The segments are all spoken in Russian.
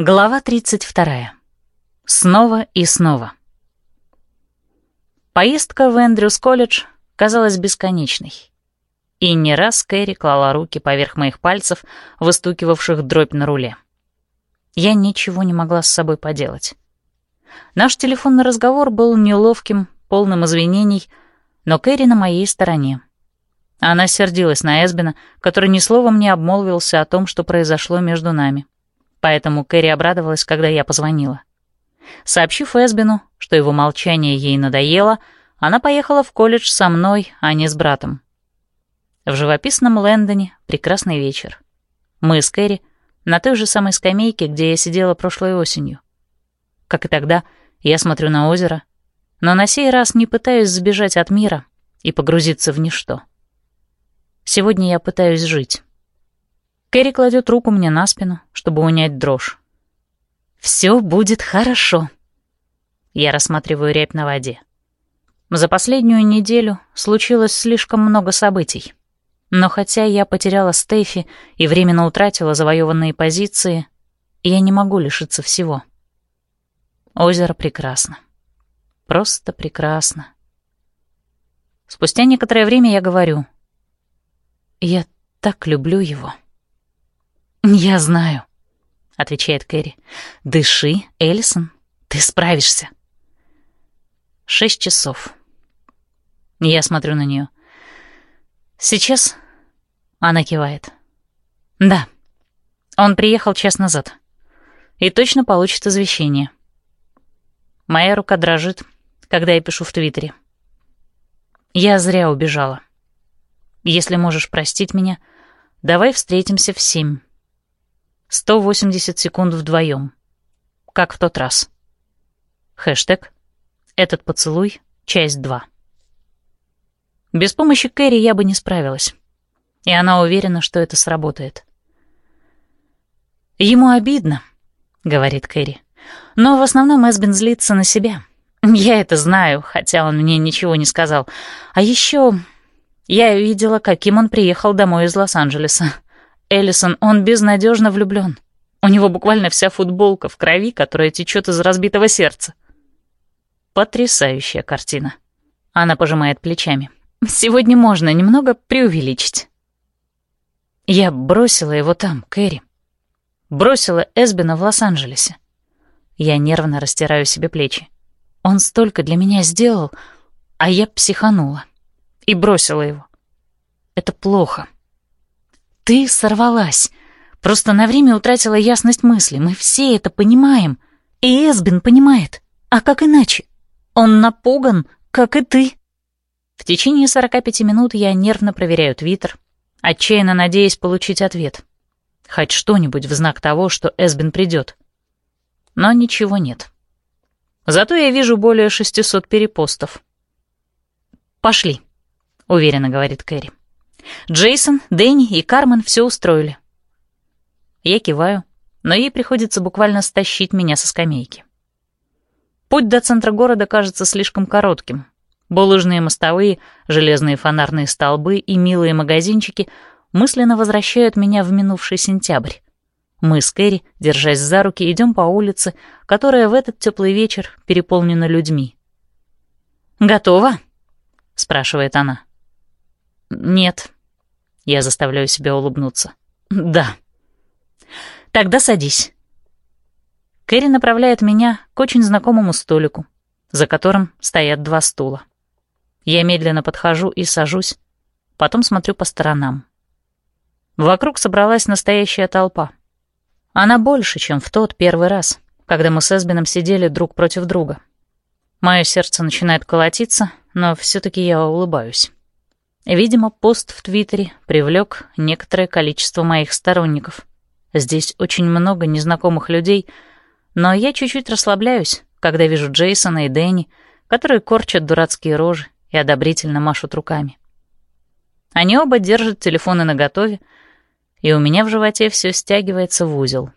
Глава 32. Снова и снова. Поездка в Эндрюс колледж казалась бесконечной. И не раз Кэрри клала руки поверх моих пальцев, выстукивавших дробь на руле. Я ничего не могла с собой поделать. Наш телефонный разговор был неловким, полным извинений, но Кэрри на моей стороне. Она сердилась на Эсбина, который ни словом не обмолвился о том, что произошло между нами поэтому Кэрри обрадовалась, когда я позвонила. Сообщив Эсбину, что его молчание ей надоело, она поехала в колледж со мной, а не с братом. В живописном Лэндоне прекрасный вечер. Мы с Кэрри на той же самой скамейке, где я сидела прошлой осенью. Как и тогда, я смотрю на озеро, но на сей раз не пытаюсь сбежать от мира и погрузиться в ничто. Сегодня я пытаюсь жить. Кэрри кладет руку мне на спину, чтобы унять дрожь. «Все будет хорошо». Я рассматриваю рябь на воде. За последнюю неделю случилось слишком много событий. Но хотя я потеряла Стефи и временно утратила завоеванные позиции, я не могу лишиться всего. Озеро прекрасно. Просто прекрасно. Спустя некоторое время я говорю. Я так люблю его. «Я знаю», — отвечает Кэрри. «Дыши, Эллисон, ты справишься». Шесть часов. Я смотрю на нее. «Сейчас?» — она кивает. «Да, он приехал час назад и точно получит извещение». Моя рука дрожит, когда я пишу в Твиттере. «Я зря убежала. Если можешь простить меня, давай встретимся в семь». 180 секунд вдвоем. Как в тот раз. Хэштег «Этот поцелуй. Часть 2». Без помощи Кэрри я бы не справилась. И она уверена, что это сработает. «Ему обидно», — говорит Кэрри. «Но в основном Эсбин злится на себя. Я это знаю, хотя он мне ничего не сказал. А еще я видела, каким он приехал домой из Лос-Анджелеса. Эллисон, он безнадежно влюблен. У него буквально вся футболка в крови, которая течет из разбитого сердца. Потрясающая картина. Она пожимает плечами. Сегодня можно немного преувеличить. Я бросила его там, Кэрри. Бросила Эсбина в Лос-Анджелесе. Я нервно растираю себе плечи. Он столько для меня сделал, а я психанула. И бросила его. Это плохо. Ты сорвалась. Просто на время утратила ясность мысли. Мы все это понимаем. И Эсбин понимает. А как иначе? Он напуган, как и ты. В течение 45 минут я нервно проверяю Твиттер, отчаянно надеясь получить ответ. Хоть что-нибудь в знак того, что Эсбин придет. Но ничего нет. Зато я вижу более 600 перепостов. «Пошли», — уверенно говорит Кэрри. Джейсон, Дэнни и Кармен все устроили. Я киваю, но ей приходится буквально стащить меня со скамейки. Путь до центра города кажется слишком коротким. Булыжные мостовые, железные фонарные столбы и милые магазинчики мысленно возвращают меня в минувший сентябрь. Мы с Кэрри, держась за руки, идем по улице, которая в этот теплый вечер переполнена людьми. «Готова?» — спрашивает она. «Нет». Я заставляю себя улыбнуться. «Да». «Тогда садись». Кэрри направляет меня к очень знакомому столику, за которым стоят два стула. Я медленно подхожу и сажусь, потом смотрю по сторонам. Вокруг собралась настоящая толпа. Она больше, чем в тот первый раз, когда мы с Эсбином сидели друг против друга. Мое сердце начинает колотиться, но все таки я улыбаюсь. Видимо, пост в Твиттере привлек некоторое количество моих сторонников. Здесь очень много незнакомых людей, но я чуть-чуть расслабляюсь, когда вижу Джейсона и Дэнни, которые корчат дурацкие рожи и одобрительно машут руками. Они оба держат телефоны наготове, и у меня в животе все стягивается в узел.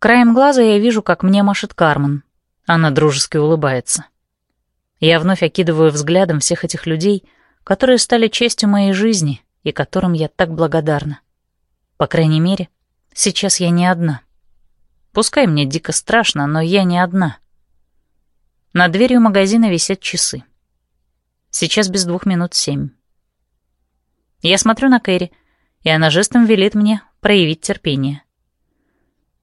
Краем глаза я вижу, как мне машет Кармен. Она дружески улыбается. Я вновь окидываю взглядом всех этих людей — которые стали частью моей жизни и которым я так благодарна. По крайней мере, сейчас я не одна. Пускай мне дико страшно, но я не одна. Над дверью магазина висят часы. Сейчас без двух минут семь. Я смотрю на Кэрри, и она жестом велит мне проявить терпение.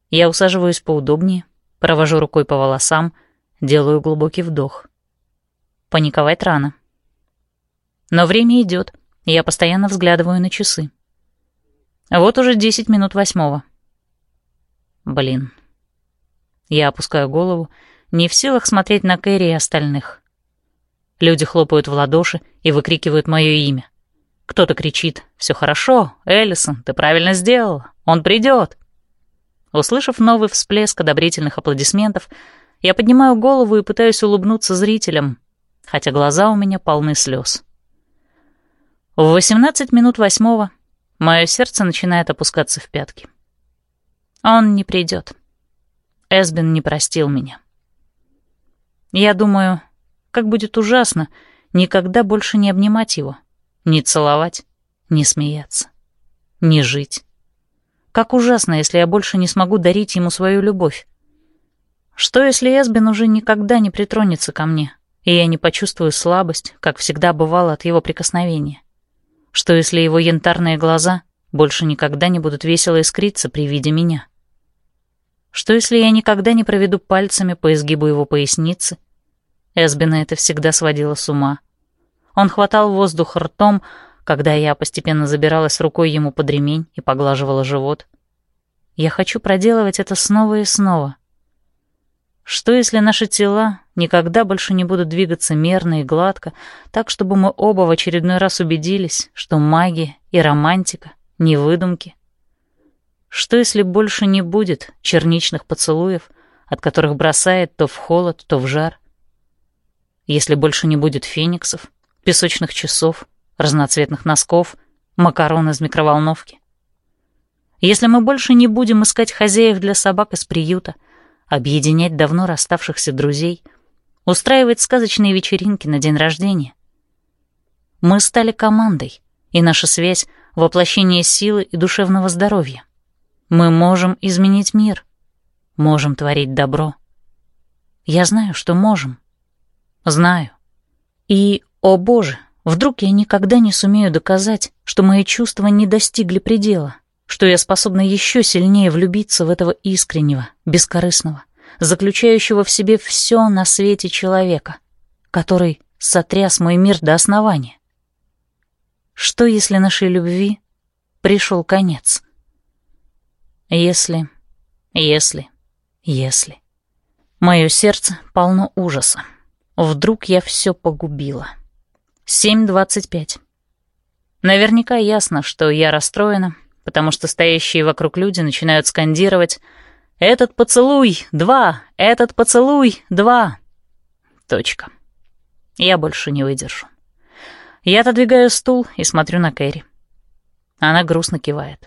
Я усаживаюсь поудобнее, провожу рукой по волосам, делаю глубокий вдох. Паниковать рано. Но время идет, и я постоянно взглядываю на часы. Вот уже десять минут восьмого. Блин. Я опускаю голову, не в силах смотреть на Кэрри и остальных. Люди хлопают в ладоши и выкрикивают мое имя. Кто-то кричит «Все хорошо, Эллисон, ты правильно сделал, он придет». Услышав новый всплеск одобрительных аплодисментов, я поднимаю голову и пытаюсь улыбнуться зрителям, хотя глаза у меня полны слез. В 18 минут восьмого мое сердце начинает опускаться в пятки. Он не придет. Эсбин не простил меня. Я думаю, как будет ужасно никогда больше не обнимать его, не целовать, не смеяться, не жить. Как ужасно, если я больше не смогу дарить ему свою любовь. Что, если Эсбин уже никогда не притронется ко мне, и я не почувствую слабость, как всегда бывало от его прикосновения? Что, если его янтарные глаза больше никогда не будут весело искриться при виде меня? Что, если я никогда не проведу пальцами по изгибу его поясницы? Эсбина это всегда сводило с ума. Он хватал воздух ртом, когда я постепенно забиралась рукой ему под ремень и поглаживала живот. Я хочу проделывать это снова и снова — что если наши тела никогда больше не будут двигаться мерно и гладко, так, чтобы мы оба в очередной раз убедились, что магия и романтика — не выдумки? Что если больше не будет черничных поцелуев, от которых бросает то в холод, то в жар? Если больше не будет фениксов, песочных часов, разноцветных носков, макарон из микроволновки? Если мы больше не будем искать хозяев для собак из приюта — объединять давно расставшихся друзей, устраивать сказочные вечеринки на день рождения. Мы стали командой, и наша связь — воплощение силы и душевного здоровья. Мы можем изменить мир, можем творить добро. Я знаю, что можем. Знаю. И, о боже, вдруг я никогда не сумею доказать, что мои чувства не достигли предела — что я способна еще сильнее влюбиться в этого искреннего, бескорыстного, заключающего в себе все на свете человека, который сотряс мой мир до основания. Что, если нашей любви пришел конец? Если, если, если. Мое сердце полно ужаса. Вдруг я все погубила. 7.25. Наверняка ясно, что я расстроена, потому что стоящие вокруг люди начинают скандировать «Этот поцелуй! Два! Этот поцелуй! Два!» Точка. Я больше не выдержу. Я отодвигаю стул и смотрю на Кэрри. Она грустно кивает.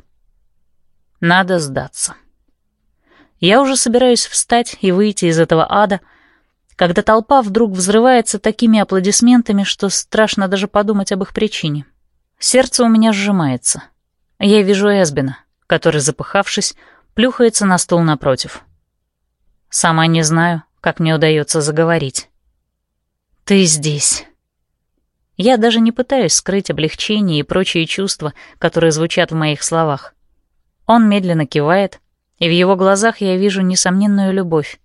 Надо сдаться. Я уже собираюсь встать и выйти из этого ада, когда толпа вдруг взрывается такими аплодисментами, что страшно даже подумать об их причине. Сердце у меня сжимается — я вижу Эсбина, который, запыхавшись, плюхается на стул напротив. Сама не знаю, как мне удается заговорить. «Ты здесь». Я даже не пытаюсь скрыть облегчение и прочие чувства, которые звучат в моих словах. Он медленно кивает, и в его глазах я вижу несомненную любовь.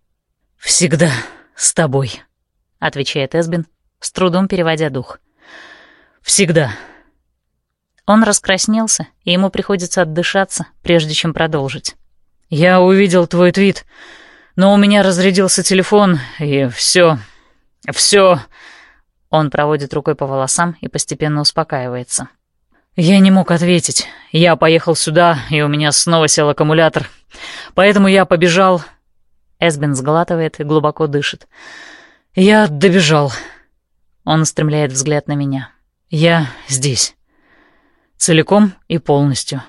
«Всегда с тобой», — отвечает Эсбин, с трудом переводя дух. «Всегда». Он раскраснелся, и ему приходится отдышаться, прежде чем продолжить. «Я увидел твой твит, но у меня разрядился телефон, и все, все...» Он проводит рукой по волосам и постепенно успокаивается. «Я не мог ответить. Я поехал сюда, и у меня снова сел аккумулятор. Поэтому я побежал...» Эсбин сглатывает и глубоко дышит. «Я добежал». Он устремляет взгляд на меня. «Я здесь». Целиком и полностью.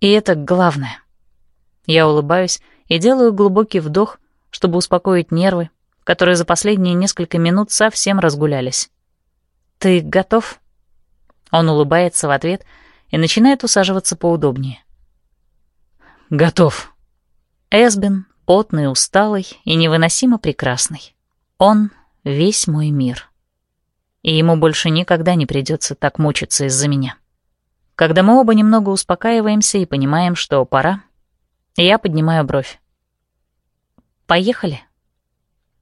И это главное. Я улыбаюсь и делаю глубокий вдох, чтобы успокоить нервы, которые за последние несколько минут совсем разгулялись. «Ты готов?» Он улыбается в ответ и начинает усаживаться поудобнее. «Готов». Эсбин потный, усталый и невыносимо прекрасный. Он — весь мой мир. И ему больше никогда не придется так мучиться из-за меня. Когда мы оба немного успокаиваемся и понимаем, что пора, я поднимаю бровь. Поехали.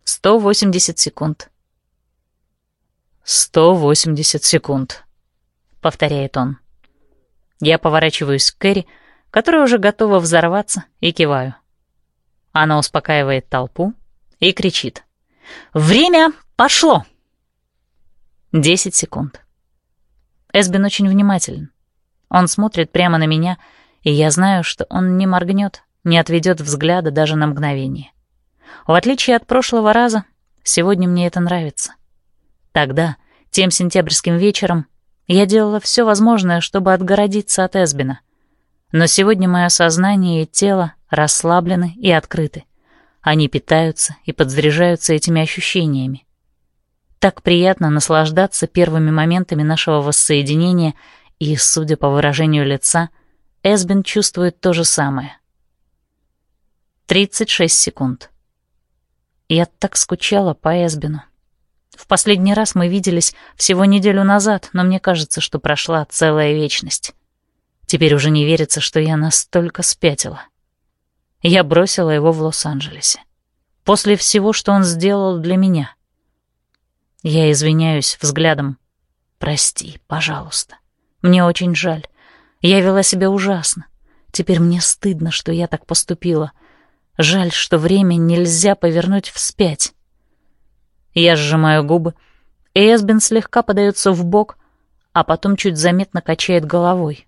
180 секунд. 180 секунд, повторяет он. Я поворачиваюсь к Кэрри, которая уже готова взорваться, и киваю. Она успокаивает толпу и кричит. «Время пошло!» Десять секунд. Эсбин очень внимателен. Он смотрит прямо на меня, и я знаю, что он не моргнет, не отведет взгляда даже на мгновение. В отличие от прошлого раза, сегодня мне это нравится. Тогда, тем сентябрьским вечером, я делала все возможное, чтобы отгородиться от Эсбина. Но сегодня мое сознание и тело расслаблены и открыты. Они питаются и подзаряжаются этими ощущениями. Так приятно наслаждаться первыми моментами нашего воссоединения, и, судя по выражению лица, Эсбин чувствует то же самое. 36 секунд. Я так скучала по Эсбину. В последний раз мы виделись всего неделю назад, но мне кажется, что прошла целая вечность. Теперь уже не верится, что я настолько спятила. Я бросила его в Лос-Анджелесе. После всего, что он сделал для меня. Я извиняюсь взглядом. Прости, пожалуйста. Мне очень жаль. Я вела себя ужасно. Теперь мне стыдно, что я так поступила. Жаль, что время нельзя повернуть вспять. Я сжимаю губы, и Эсбин слегка подается в бок, а потом чуть заметно качает головой.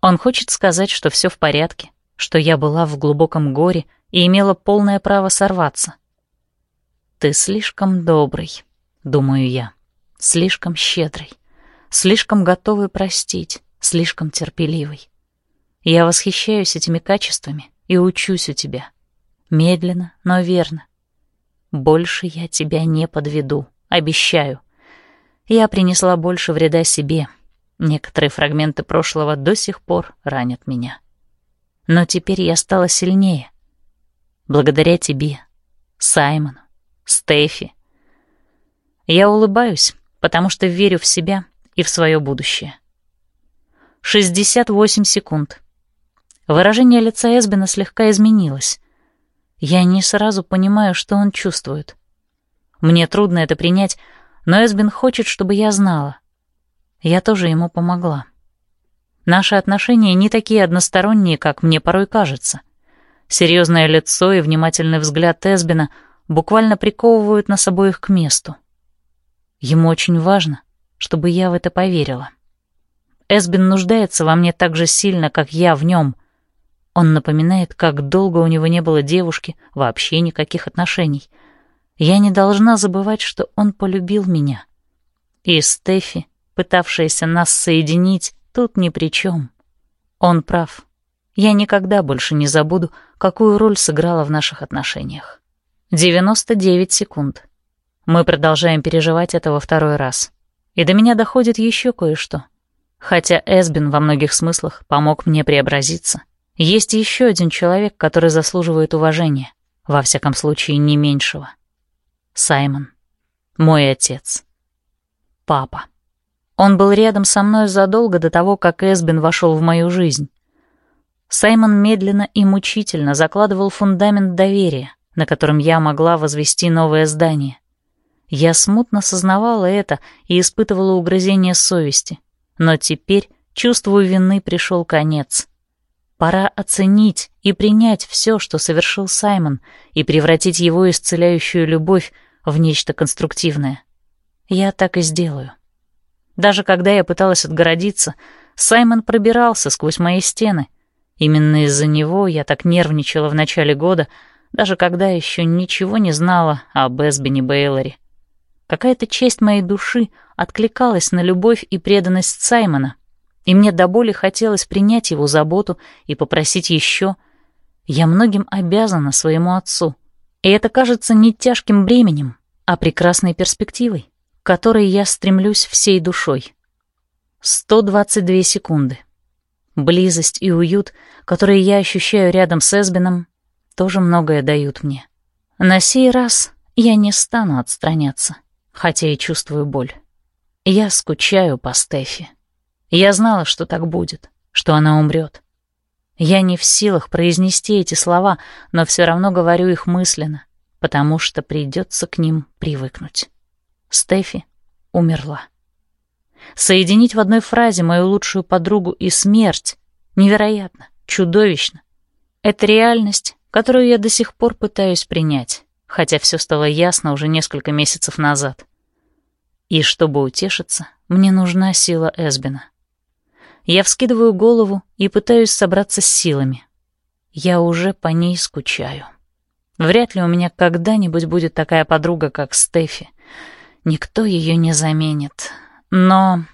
Он хочет сказать, что все в порядке, что я была в глубоком горе и имела полное право сорваться. «Ты слишком добрый», — думаю я, — «слишком щедрый, слишком готовый простить, слишком терпеливый. Я восхищаюсь этими качествами и учусь у тебя. Медленно, но верно. Больше я тебя не подведу, обещаю. Я принесла больше вреда себе. Некоторые фрагменты прошлого до сих пор ранят меня. Но теперь я стала сильнее. Благодаря тебе, Саймону, Стефи. Я улыбаюсь, потому что верю в себя и в свое будущее. 68 секунд. Выражение лица Эсбина слегка изменилось. Я не сразу понимаю, что он чувствует. Мне трудно это принять, но Эсбин хочет, чтобы я знала. Я тоже ему помогла. Наши отношения не такие односторонние, как мне порой кажется. Серьезное лицо и внимательный взгляд Эсбина буквально приковывают нас обоих к месту. Ему очень важно, чтобы я в это поверила. Эсбин нуждается во мне так же сильно, как я в нем. Он напоминает, как долго у него не было девушки, вообще никаких отношений. Я не должна забывать, что он полюбил меня. И Стефи, пытавшаяся нас соединить, тут ни при чем. Он прав. Я никогда больше не забуду, какую роль сыграла в наших отношениях. 99 секунд. Мы продолжаем переживать это во второй раз. И до меня доходит еще кое-что. Хотя Эсбин во многих смыслах помог мне преобразиться, есть еще один человек, который заслуживает уважения, во всяком случае не меньшего. Саймон. Мой отец. Папа. Он был рядом со мной задолго до того, как Эсбин вошел в мою жизнь. Саймон медленно и мучительно закладывал фундамент доверия, на котором я могла возвести новое здание. Я смутно сознавала это и испытывала угрызение совести, но теперь чувству вины пришел конец. Пора оценить и принять все, что совершил Саймон, и превратить его исцеляющую любовь в нечто конструктивное. Я так и сделаю. Даже когда я пыталась отгородиться, Саймон пробирался сквозь мои стены. Именно из-за него я так нервничала в начале года, даже когда еще ничего не знала об Эсбине Бейлоре. Какая-то часть моей души откликалась на любовь и преданность Саймона, и мне до боли хотелось принять его заботу и попросить еще. Я многим обязана своему отцу, и это кажется не тяжким бременем, а прекрасной перспективой которой я стремлюсь всей душой. 122 секунды. Близость и уют, которые я ощущаю рядом с Эсбином, тоже многое дают мне. На сей раз я не стану отстраняться, хотя и чувствую боль. Я скучаю по Стефи. Я знала, что так будет, что она умрет. Я не в силах произнести эти слова, но все равно говорю их мысленно, потому что придется к ним привыкнуть. Стефи умерла. Соединить в одной фразе мою лучшую подругу и смерть невероятно, чудовищно. Это реальность, которую я до сих пор пытаюсь принять, хотя все стало ясно уже несколько месяцев назад. И чтобы утешиться, мне нужна сила Эсбина. Я вскидываю голову и пытаюсь собраться с силами. Я уже по ней скучаю. Вряд ли у меня когда-нибудь будет такая подруга, как Стефи. Никто ее не заменит. Но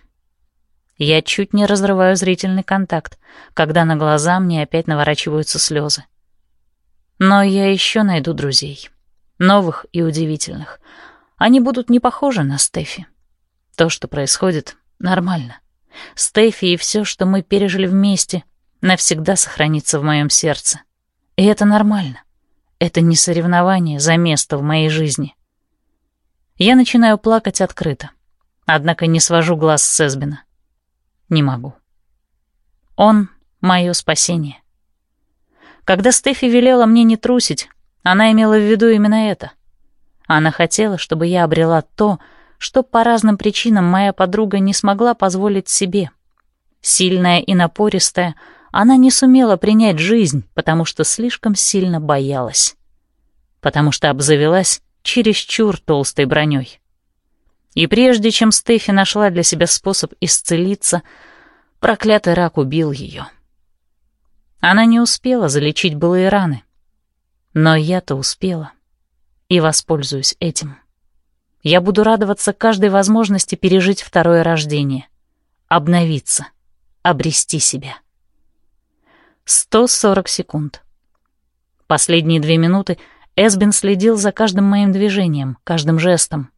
я чуть не разрываю зрительный контакт, когда на глаза мне опять наворачиваются слезы. Но я еще найду друзей. Новых и удивительных. Они будут не похожи на Стефи. То, что происходит, нормально. Стефи и все, что мы пережили вместе, навсегда сохранится в моем сердце. И это нормально. Это не соревнование за место в моей жизни. Я начинаю плакать открыто. Однако не свожу глаз с Эсбина. Не могу. Он — мое спасение. Когда Стефи велела мне не трусить, она имела в виду именно это. Она хотела, чтобы я обрела то, что по разным причинам моя подруга не смогла позволить себе. Сильная и напористая, она не сумела принять жизнь, потому что слишком сильно боялась. Потому что обзавелась чересчур толстой броней. И прежде чем Стефи нашла для себя способ исцелиться, проклятый рак убил ее. Она не успела залечить былые раны. Но я-то успела. И воспользуюсь этим. Я буду радоваться каждой возможности пережить второе рождение. Обновиться. Обрести себя. 140 секунд. Последние две минуты Эсбин следил за каждым моим движением, каждым жестом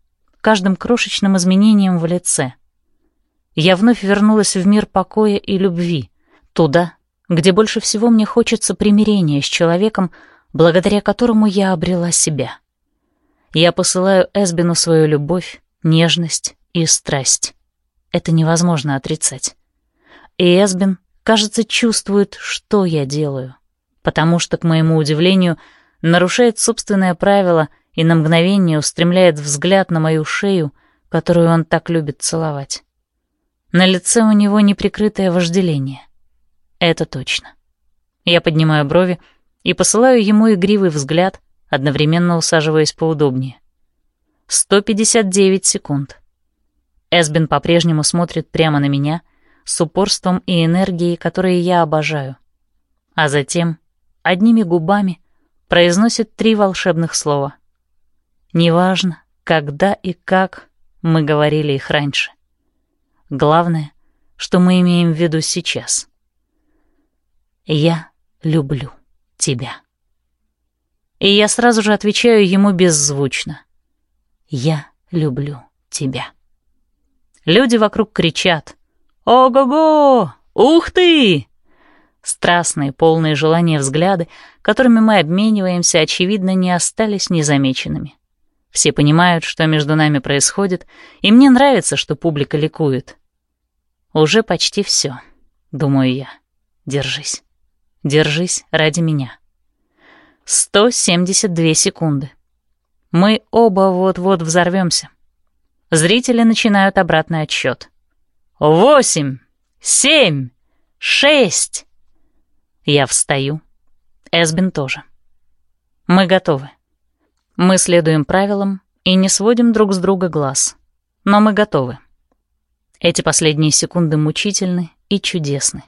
каждым крошечным изменением в лице. Я вновь вернулась в мир покоя и любви, туда, где больше всего мне хочется примирения с человеком, благодаря которому я обрела себя. Я посылаю Эсбину свою любовь, нежность и страсть. Это невозможно отрицать. И Эсбин, кажется, чувствует, что я делаю, потому что, к моему удивлению, нарушает собственное правило — и на мгновение устремляет взгляд на мою шею, которую он так любит целовать. На лице у него неприкрытое вожделение. Это точно. Я поднимаю брови и посылаю ему игривый взгляд, одновременно усаживаясь поудобнее. 159 секунд. Эсбин по-прежнему смотрит прямо на меня с упорством и энергией, которые я обожаю. А затем одними губами произносит три волшебных слова — Неважно, когда и как мы говорили их раньше. Главное, что мы имеем в виду сейчас. Я люблю тебя. И я сразу же отвечаю ему беззвучно. Я люблю тебя. Люди вокруг кричат «Ого-го! Ух ты!» Страстные, полные желания взгляды, которыми мы обмениваемся, очевидно, не остались незамеченными. Все понимают, что между нами происходит, и мне нравится, что публика ликует. Уже почти все, думаю я. Держись. Держись ради меня. 172 секунды. Мы оба вот-вот взорвемся. Зрители начинают обратный отсчет. Восемь, семь, шесть. Я встаю. Эсбин тоже. Мы готовы. Мы следуем правилам и не сводим друг с друга глаз. Но мы готовы. Эти последние секунды мучительны и чудесны.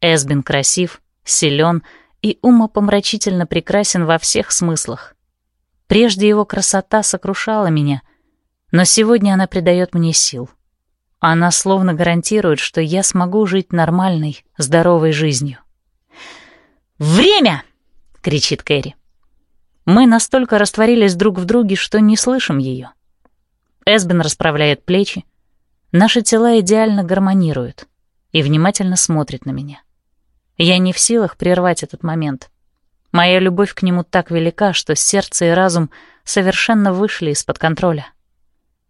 Эсбин красив, силен и умопомрачительно прекрасен во всех смыслах. Прежде его красота сокрушала меня, но сегодня она придает мне сил. Она словно гарантирует, что я смогу жить нормальной, здоровой жизнью. «Время!» — кричит Кэрри. Мы настолько растворились друг в друге, что не слышим ее. Эсбин расправляет плечи. Наши тела идеально гармонируют и внимательно смотрит на меня. Я не в силах прервать этот момент. Моя любовь к нему так велика, что сердце и разум совершенно вышли из-под контроля.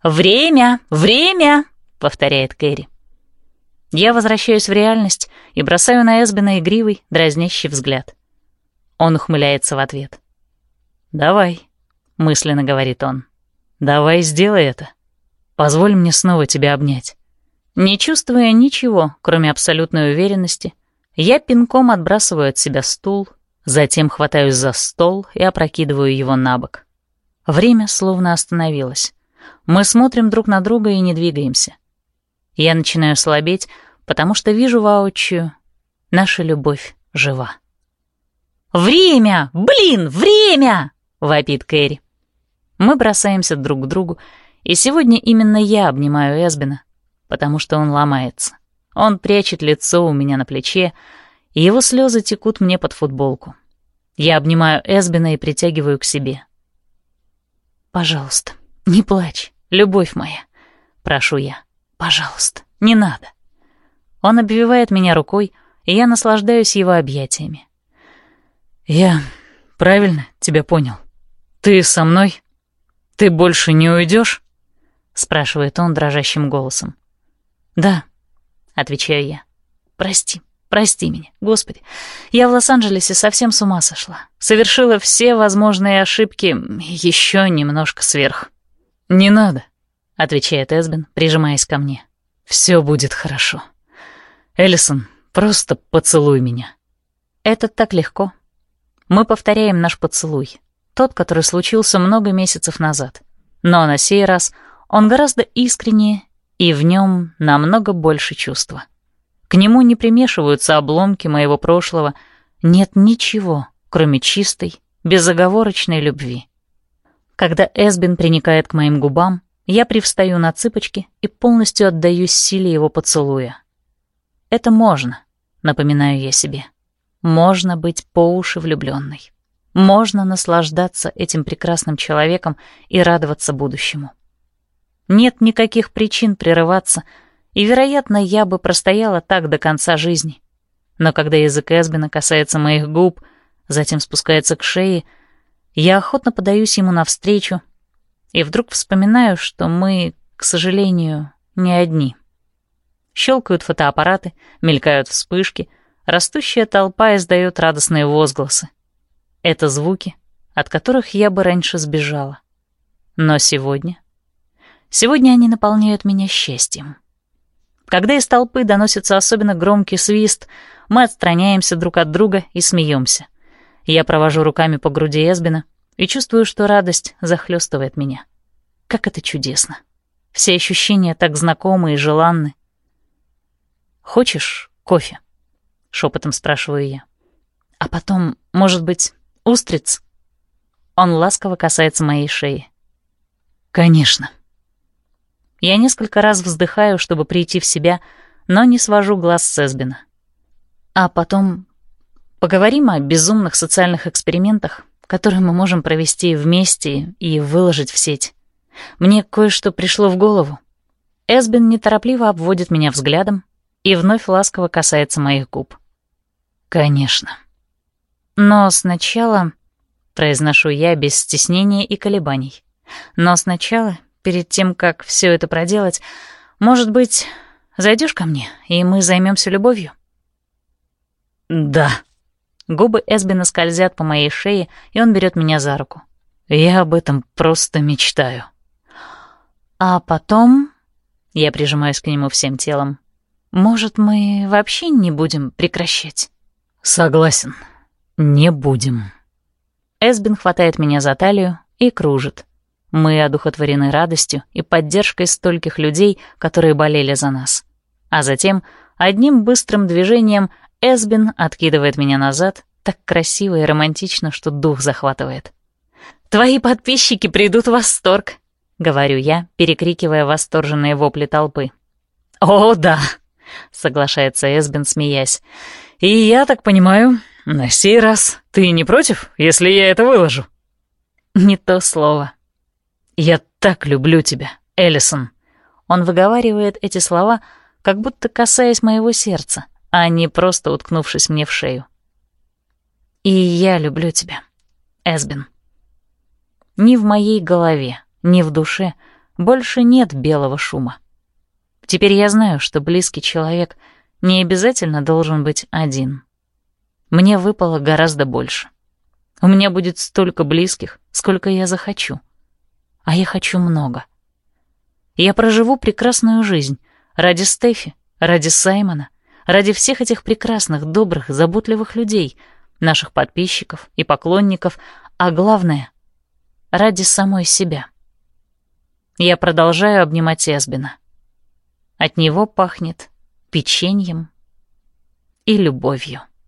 «Время! Время!» — повторяет Кэрри. Я возвращаюсь в реальность и бросаю на Эсбина игривый, дразнящий взгляд. Он ухмыляется в ответ. «Давай», — мысленно говорит он. «Давай сделай это. Позволь мне снова тебя обнять». Не чувствуя ничего, кроме абсолютной уверенности, я пинком отбрасываю от себя стул, затем хватаюсь за стол и опрокидываю его на бок. Время словно остановилось. Мы смотрим друг на друга и не двигаемся. Я начинаю слабеть, потому что вижу воочию, наша любовь жива. «Время! Блин, время!» — вопит Кэрри. Мы бросаемся друг к другу, и сегодня именно я обнимаю Эсбина, потому что он ломается. Он прячет лицо у меня на плече, и его слезы текут мне под футболку. Я обнимаю Эсбина и притягиваю к себе. «Пожалуйста, не плачь, любовь моя», — прошу я. «Пожалуйста, не надо». Он обвивает меня рукой, и я наслаждаюсь его объятиями. «Я правильно тебя понял? Ты со мной? Ты больше не уйдешь? спрашивает он дрожащим голосом. «Да», — отвечаю я. «Прости, прости меня, Господи. Я в Лос-Анджелесе совсем с ума сошла. Совершила все возможные ошибки, еще немножко сверх». «Не надо», — отвечает Эсбин, прижимаясь ко мне. «Все будет хорошо. Эллисон, просто поцелуй меня». Это так легко. Мы повторяем наш поцелуй, тот, который случился много месяцев назад. Но на сей раз он гораздо искреннее и в нем намного больше чувства. К нему не примешиваются обломки моего прошлого, нет ничего, кроме чистой, безоговорочной любви. Когда Эсбин приникает к моим губам, я привстаю на цыпочки и полностью отдаюсь силе его поцелуя. Это можно, напоминаю я себе. Можно быть по уши влюбленной. Можно наслаждаться этим прекрасным человеком и радоваться будущему. Нет никаких причин прерываться, и, вероятно, я бы простояла так до конца жизни. Но когда язык Эсбина касается моих губ, затем спускается к шее, я охотно подаюсь ему навстречу и вдруг вспоминаю, что мы, к сожалению, не одни. Щелкают фотоаппараты, мелькают вспышки, растущая толпа издает радостные возгласы. Это звуки, от которых я бы раньше сбежала. Но сегодня Сегодня они наполняют меня счастьем. Когда из толпы доносится особенно громкий свист, мы отстраняемся друг от друга и смеемся. Я провожу руками по груди Эсбина и чувствую, что радость захлестывает меня. Как это чудесно. Все ощущения так знакомы и желанны. «Хочешь кофе?» — шепотом спрашиваю я. «А потом, может быть, устриц?» Он ласково касается моей шеи. «Конечно». Я несколько раз вздыхаю, чтобы прийти в себя, но не свожу глаз с Эсбина. А потом поговорим о безумных социальных экспериментах, которые мы можем провести вместе и выложить в сеть. Мне кое-что пришло в голову. Эсбин неторопливо обводит меня взглядом и вновь ласково касается моих губ. «Конечно». Но сначала... Произношу я без стеснения и колебаний. Но сначала перед тем, как все это проделать, может быть, зайдешь ко мне, и мы займемся любовью?» «Да». Губы Эсбина скользят по моей шее, и он берет меня за руку. «Я об этом просто мечтаю». «А потом...» Я прижимаюсь к нему всем телом. «Может, мы вообще не будем прекращать?» «Согласен. Не будем». Эсбин хватает меня за талию и кружит. Мы одухотворены радостью и поддержкой стольких людей, которые болели за нас. А затем, одним быстрым движением, Эсбин откидывает меня назад, так красиво и романтично, что дух захватывает. «Твои подписчики придут в восторг», — говорю я, перекрикивая восторженные вопли толпы. «О, да», — соглашается Эсбин, смеясь. «И я так понимаю, на сей раз ты не против, если я это выложу?» «Не то слово», «Я так люблю тебя, Эллисон». Он выговаривает эти слова, как будто касаясь моего сердца, а не просто уткнувшись мне в шею. И я люблю тебя, Эсбин. Ни в моей голове, ни в душе больше нет белого шума. Теперь я знаю, что близкий человек не обязательно должен быть один. Мне выпало гораздо больше. У меня будет столько близких, сколько я захочу. А я хочу много. Я проживу прекрасную жизнь ради Стефи, ради Саймона, ради всех этих прекрасных, добрых, заботливых людей, наших подписчиков и поклонников, а главное — ради самой себя. Я продолжаю обнимать Эсбина. От него пахнет печеньем и любовью.